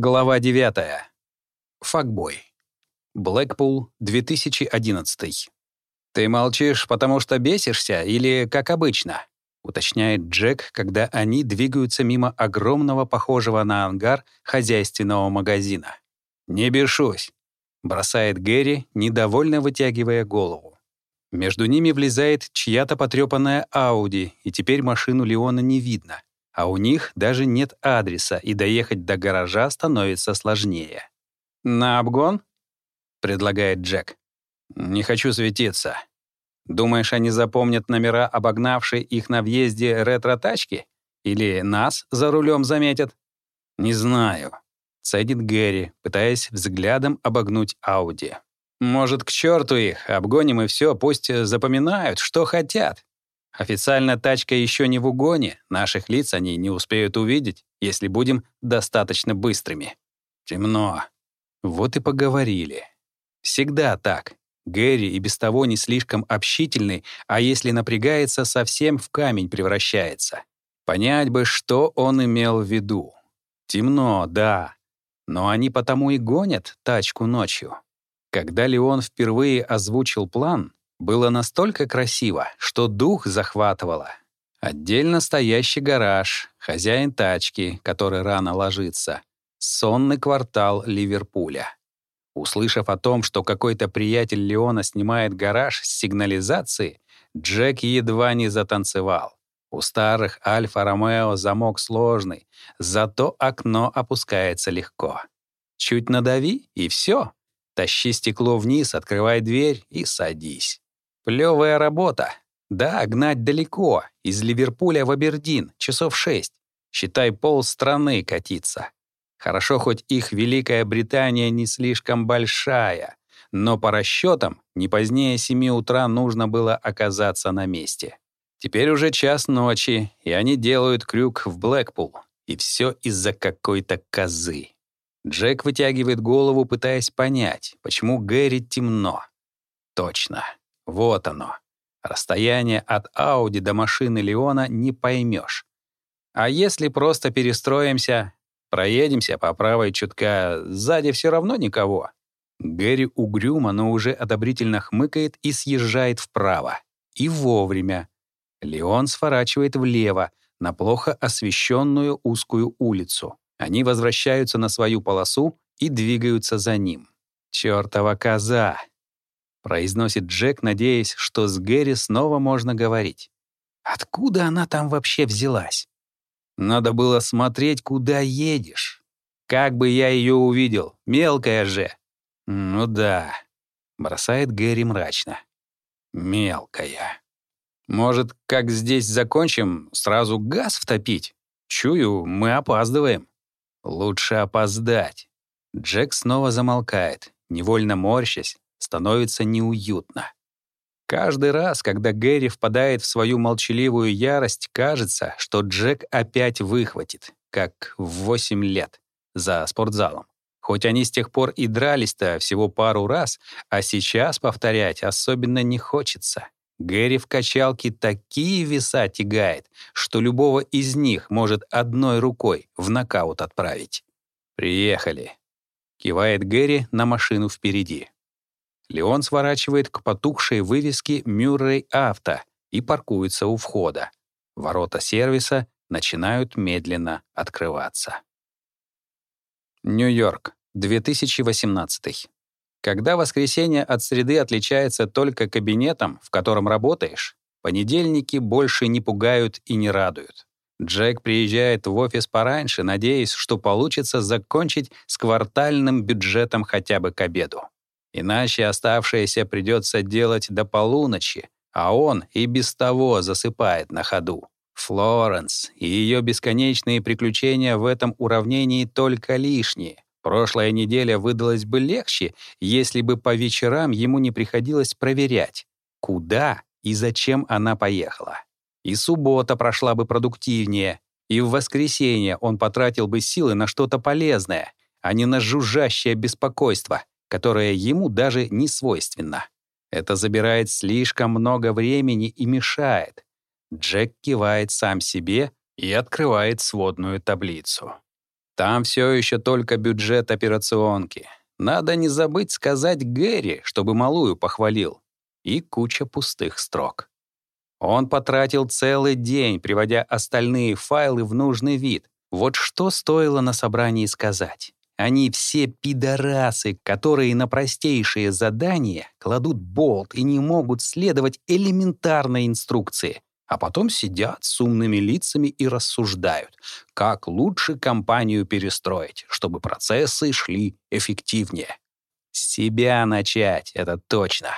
Глава 9. Факбой. Блэкпул, 2011. «Ты молчишь, потому что бесишься или как обычно?» — уточняет Джек, когда они двигаются мимо огромного, похожего на ангар, хозяйственного магазина. «Не бешусь», — бросает Гэри, недовольно вытягивая голову. Между ними влезает чья-то потрёпанная Ауди, и теперь машину Леона не видно а у них даже нет адреса, и доехать до гаража становится сложнее. «На обгон?» — предлагает Джек. «Не хочу светиться. Думаешь, они запомнят номера, обогнавшие их на въезде ретро-тачки? Или нас за рулем заметят?» «Не знаю», — цедит Гэри, пытаясь взглядом обогнуть Ауди. «Может, к черту их, обгоним и все, пусть запоминают, что хотят. Официально тачка еще не в угоне, наших лиц они не успеют увидеть, если будем достаточно быстрыми. Темно. Вот и поговорили. Всегда так. Гэри и без того не слишком общительный, а если напрягается, совсем в камень превращается. Понять бы, что он имел в виду. Темно, да. Но они потому и гонят тачку ночью. Когда Леон впервые озвучил план, было настолько красиво, что дух захватывало. Отдельно стоящий гараж, хозяин тачки, который рано ложится, сонный квартал Ливерпуля. Услышав о том, что какой-то приятель Леона снимает гараж с сигнализацией, Джек едва не затанцевал. У старых Альфа-Ромео замок сложный, зато окно опускается легко. Чуть надави — и все. Тащи стекло вниз, открывай дверь и садись. Плевая работа. Да, гнать далеко, из Ливерпуля в Абердин, часов шесть. Считай, пол страны катиться. Хорошо, хоть их Великая Британия не слишком большая, но по расчетам не позднее семи утра нужно было оказаться на месте. Теперь уже час ночи, и они делают крюк в Блэкпул. И все из-за какой-то козы. Джек вытягивает голову, пытаясь понять, почему Гэри темно. Точно. Вот оно. Расстояние от Ауди до машины Леона не поймешь. А если просто перестроимся, проедемся по правой чутка, сзади все равно никого. Гэри угрюмо, но уже одобрительно хмыкает и съезжает вправо. И вовремя. Леон сворачивает влево, на плохо освещенную узкую улицу. Они возвращаются на свою полосу и двигаются за ним. Чёртова коза! Произносит Джек, надеясь, что с Гэри снова можно говорить. Откуда она там вообще взялась? Надо было смотреть, куда едешь. Как бы я ее увидел, мелкая же. Ну да, бросает Гэри мрачно. Мелкая. Может, как здесь закончим, сразу газ втопить? Чую, мы опаздываем. Лучше опоздать. Джек снова замолкает, невольно морщась, становится неуютно. Каждый раз, когда Гэри впадает в свою молчаливую ярость, кажется, что Джек опять выхватит, как в 8 лет, за спортзалом. Хоть они с тех пор и дрались-то всего пару раз, а сейчас повторять особенно не хочется. Гэри в качалке такие веса тягает, что любого из них может одной рукой в нокаут отправить. «Приехали», — кивает Гэри на машину впереди. Леон сворачивает к потухшей вывеске «Мюррей Авто» и паркуется у входа. Ворота сервиса начинают медленно открываться. Нью-Йорк, 2018. Когда воскресенье от среды отличается только кабинетом, в котором работаешь, понедельники больше не пугают и не радуют. Джек приезжает в офис пораньше, надеясь, что получится закончить с квартальным бюджетом хотя бы к обеду. Иначе оставшееся придется делать до полуночи, а он и без того засыпает на ходу. Флоренс и ее бесконечные приключения в этом уравнении только лишние. Прошлая неделя выдалась бы легче, если бы по вечерам ему не приходилось проверять, куда и зачем она поехала. И суббота прошла бы продуктивнее, и в воскресенье он потратил бы силы на что-то полезное, а не на жужжащее беспокойство, которое ему даже не свойственно. Это забирает слишком много времени и мешает. Джек кивает сам себе и открывает сводную таблицу. Там все еще только бюджет операционки. Надо не забыть сказать Гэри, чтобы малую похвалил. И куча пустых строк. Он потратил целый день, приводя остальные файлы в нужный вид. Вот что стоило на собрании сказать. Они все пидорасы, которые на простейшие задания кладут болт и не могут следовать элементарной инструкции, а потом сидят с умными лицами и рассуждают, как лучше компанию перестроить, чтобы процессы шли эффективнее. С себя начать, это точно.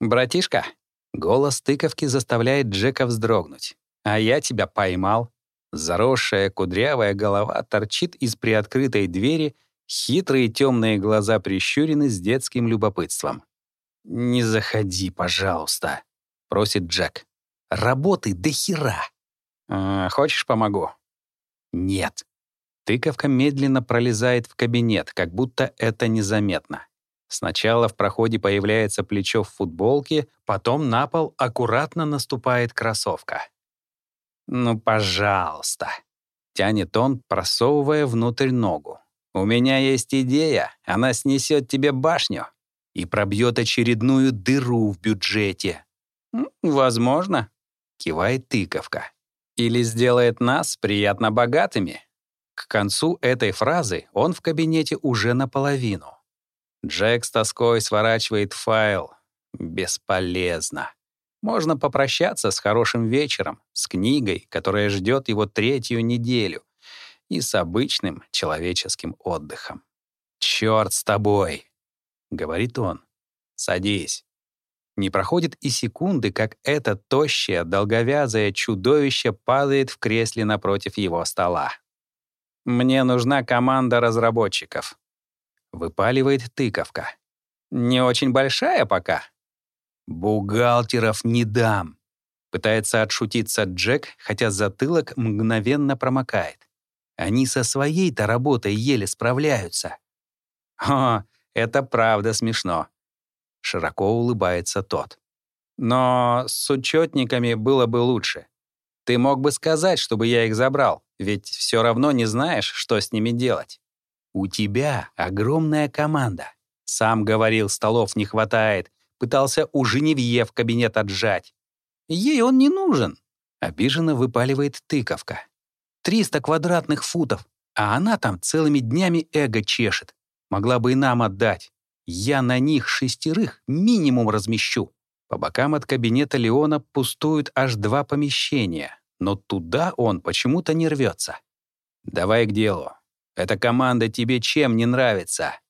«Братишка», — голос тыковки заставляет Джека вздрогнуть. «А я тебя поймал». Заросшая кудрявая голова торчит из приоткрытой двери — Хитрые темные глаза прищурены с детским любопытством. «Не заходи, пожалуйста», — просит Джек. «Работы до хера». «А, «Хочешь, помогу?» «Нет». Тыковка медленно пролезает в кабинет, как будто это незаметно. Сначала в проходе появляется плечо в футболке, потом на пол аккуратно наступает кроссовка. «Ну, пожалуйста», — тянет он, просовывая внутрь ногу. У меня есть идея, она снесет тебе башню и пробьет очередную дыру в бюджете. Возможно, кивает тыковка. Или сделает нас приятно богатыми. К концу этой фразы он в кабинете уже наполовину. Джек с тоской сворачивает файл. Бесполезно. Можно попрощаться с хорошим вечером, с книгой, которая ждет его третью неделю, и с обычным человеческим отдыхом. «Чёрт с тобой!» — говорит он. «Садись». Не проходит и секунды, как это тощее, долговязое чудовище падает в кресле напротив его стола. «Мне нужна команда разработчиков», — выпаливает тыковка. «Не очень большая пока». «Бухгалтеров не дам», — пытается отшутиться Джек, хотя затылок мгновенно промокает. Они со своей-то работой еле справляются. О, это правда смешно. Широко улыбается тот. Но с учетниками было бы лучше. Ты мог бы сказать, чтобы я их забрал, ведь все равно не знаешь, что с ними делать. У тебя огромная команда. Сам говорил, столов не хватает. Пытался у Женевье в кабинет отжать. Ей он не нужен. Обиженно выпаливает тыковка. 300 квадратных футов, а она там целыми днями эго чешет. Могла бы и нам отдать. Я на них шестерых минимум размещу. По бокам от кабинета Леона пустуют аж два помещения, но туда он почему-то не рвется. Давай к делу. Эта команда тебе чем не нравится?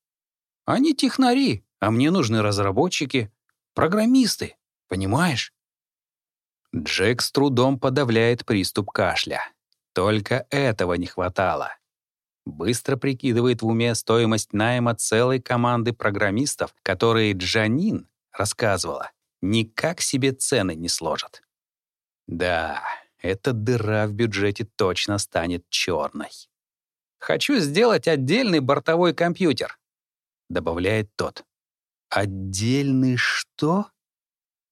Они технари, а мне нужны разработчики, программисты, понимаешь? Джек с трудом подавляет приступ кашля. Только этого не хватало. Быстро прикидывает в уме стоимость найма целой команды программистов, которые Джанин рассказывала, никак себе цены не сложат. Да, эта дыра в бюджете точно станет черной. «Хочу сделать отдельный бортовой компьютер», — добавляет тот. «Отдельный что?»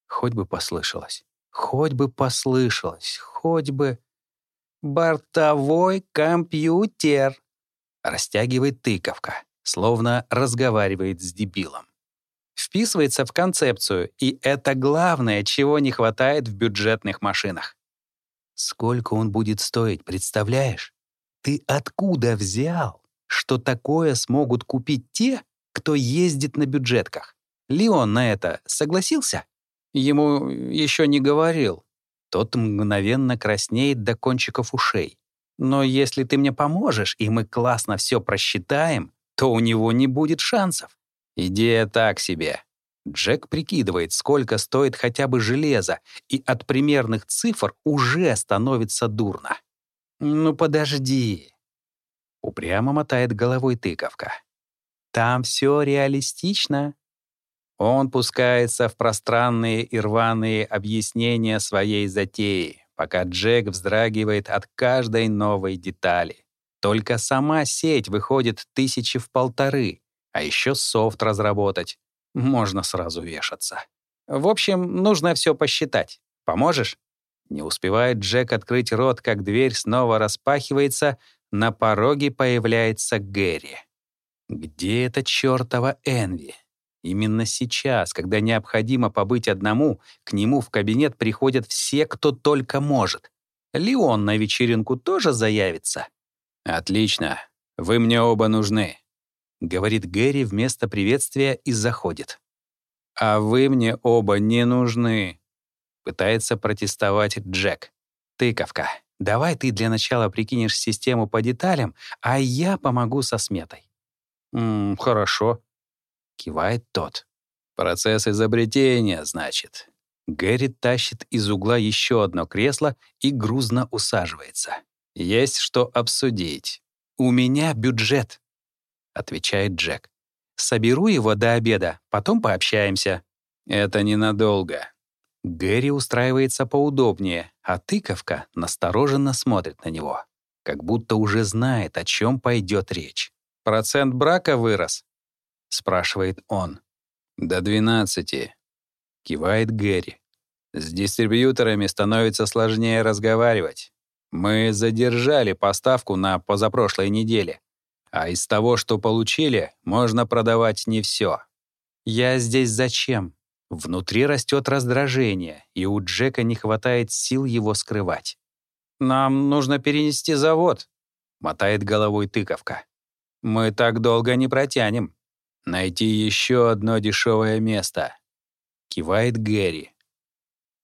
Хоть бы послышалось. Хоть бы послышалось. Хоть бы... «Бортовой компьютер», — растягивает тыковка, словно разговаривает с дебилом. Вписывается в концепцию, и это главное, чего не хватает в бюджетных машинах. Сколько он будет стоить, представляешь? Ты откуда взял, что такое смогут купить те, кто ездит на бюджетках? Леон на это согласился? Ему еще не говорил, тот мгновенно краснеет до кончиков ушей. Но если ты мне поможешь, и мы классно все просчитаем, то у него не будет шансов. Идея так себе. Джек прикидывает, сколько стоит хотя бы железо, и от примерных цифр уже становится дурно. «Ну подожди», — упрямо мотает головой тыковка. «Там все реалистично. Он пускается в пространные и рваные объяснения своей затеи, пока Джек вздрагивает от каждой новой детали. Только сама сеть выходит тысячи в полторы, а еще софт разработать. Можно сразу вешаться. В общем, нужно все посчитать. Поможешь? Не успевает Джек открыть рот, как дверь снова распахивается, на пороге появляется Гэри. Где эта чертова Энви? Именно сейчас, когда необходимо побыть одному, к нему в кабинет приходят все, кто только может. Леон на вечеринку тоже заявится? «Отлично. Вы мне оба нужны», — говорит Гэри вместо приветствия и заходит. «А вы мне оба не нужны», — пытается протестовать Джек. «Тыковка, давай ты для начала прикинешь систему по деталям, а я помогу со сметой». «М хорошо», — кивает тот. «Процесс изобретения, значит». Гэри тащит из угла еще одно кресло и грузно усаживается. «Есть что обсудить. У меня бюджет», — отвечает Джек. «Соберу его до обеда, потом пообщаемся». «Это ненадолго». Гэри устраивается поудобнее, а тыковка настороженно смотрит на него, как будто уже знает, о чем пойдет речь. «Процент брака вырос?» — спрашивает он. «До двенадцати», — кивает Гэри. «С дистрибьюторами становится сложнее разговаривать. Мы задержали поставку на позапрошлой неделе, а из того, что получили, можно продавать не все. Я здесь зачем? Внутри растет раздражение, и у Джека не хватает сил его скрывать. «Нам нужно перенести завод», — мотает головой тыковка. Мы так долго не протянем. Найти еще одно дешевое место. Кивает Гэри.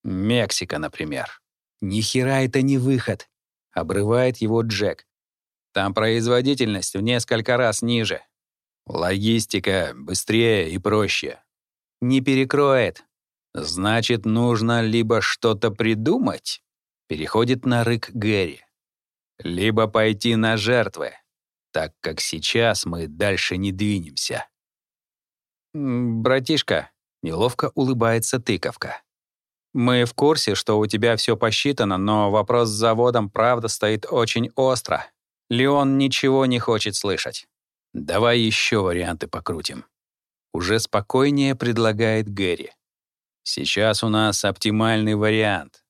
Мексика, например. Ни хера это не выход. Обрывает его Джек. Там производительность в несколько раз ниже. Логистика быстрее и проще. Не перекроет. Значит, нужно либо что-то придумать, переходит на рык Гэри, либо пойти на жертвы так как сейчас мы дальше не двинемся. «Братишка», — неловко улыбается тыковка. «Мы в курсе, что у тебя все посчитано, но вопрос с заводом правда стоит очень остро. Леон ничего не хочет слышать. Давай еще варианты покрутим». Уже спокойнее предлагает Гэри. «Сейчас у нас оптимальный вариант.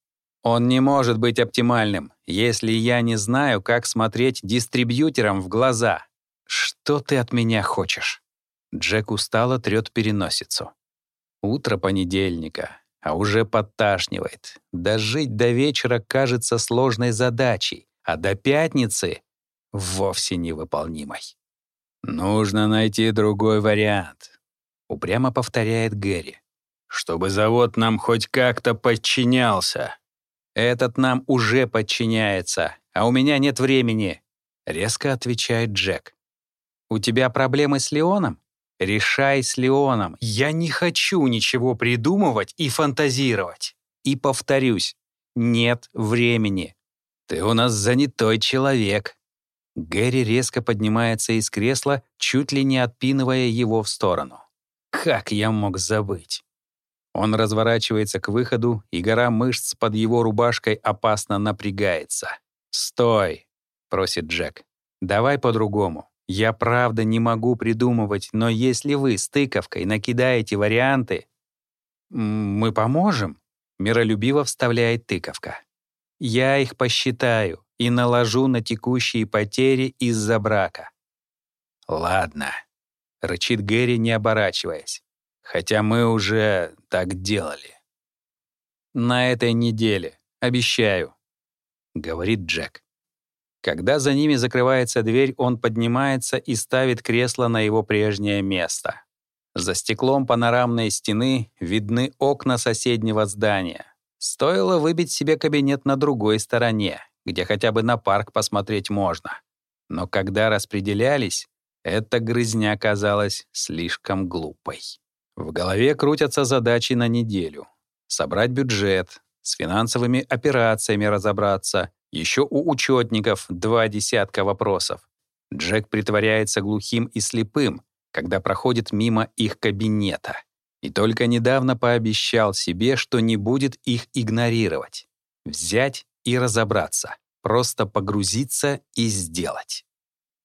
Он не может быть оптимальным, если я не знаю, как смотреть дистрибьюторам в глаза. Что ты от меня хочешь? Джек устало трёт переносицу. Утро понедельника, а уже подташнивает. Дожить до вечера кажется сложной задачей, а до пятницы — вовсе невыполнимой. «Нужно найти другой вариант», — упрямо повторяет Гэри. «Чтобы завод нам хоть как-то подчинялся». «Этот нам уже подчиняется, а у меня нет времени», — резко отвечает Джек. «У тебя проблемы с Леоном? Решай с Леоном. Я не хочу ничего придумывать и фантазировать. И повторюсь, нет времени. Ты у нас занятой человек». Гэри резко поднимается из кресла, чуть ли не отпинывая его в сторону. «Как я мог забыть?» Он разворачивается к выходу, и гора мышц под его рубашкой опасно напрягается. «Стой!» — просит Джек. «Давай по-другому. Я правда не могу придумывать, но если вы с тыковкой накидаете варианты...» «Мы поможем?» — миролюбиво вставляет тыковка. «Я их посчитаю и наложу на текущие потери из-за брака». «Ладно», — рычит Гэри, не оборачиваясь хотя мы уже так делали. «На этой неделе, обещаю», — говорит Джек. Когда за ними закрывается дверь, он поднимается и ставит кресло на его прежнее место. За стеклом панорамной стены видны окна соседнего здания. Стоило выбить себе кабинет на другой стороне, где хотя бы на парк посмотреть можно. Но когда распределялись, эта грызня казалась слишком глупой. В голове крутятся задачи на неделю. Собрать бюджет, с финансовыми операциями разобраться. Еще у учетников два десятка вопросов. Джек притворяется глухим и слепым, когда проходит мимо их кабинета. И только недавно пообещал себе, что не будет их игнорировать. Взять и разобраться. Просто погрузиться и сделать.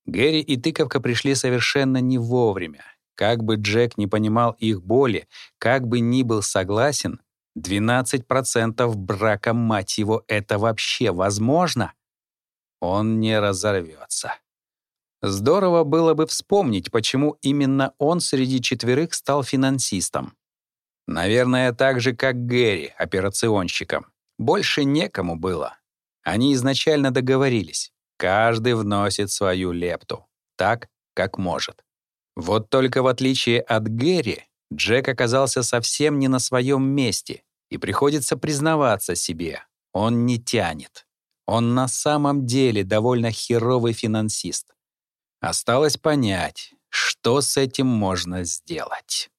Гэри и тыковка пришли совершенно не вовремя, как бы Джек не понимал их боли, как бы ни был согласен, 12% брака, мать его, это вообще возможно? он не разорвется. Здорово было бы вспомнить, почему именно он среди четверых стал финансистом. Наверное, так же, как Гэри, операционщиком. Больше некому было. Они изначально договорились. Каждый вносит свою лепту. Так, как может. Вот только в отличие от Гэри, Джек оказался совсем не на своем месте, и приходится признаваться себе, он не тянет. Он на самом деле довольно херовый финансист. Осталось понять, что с этим можно сделать.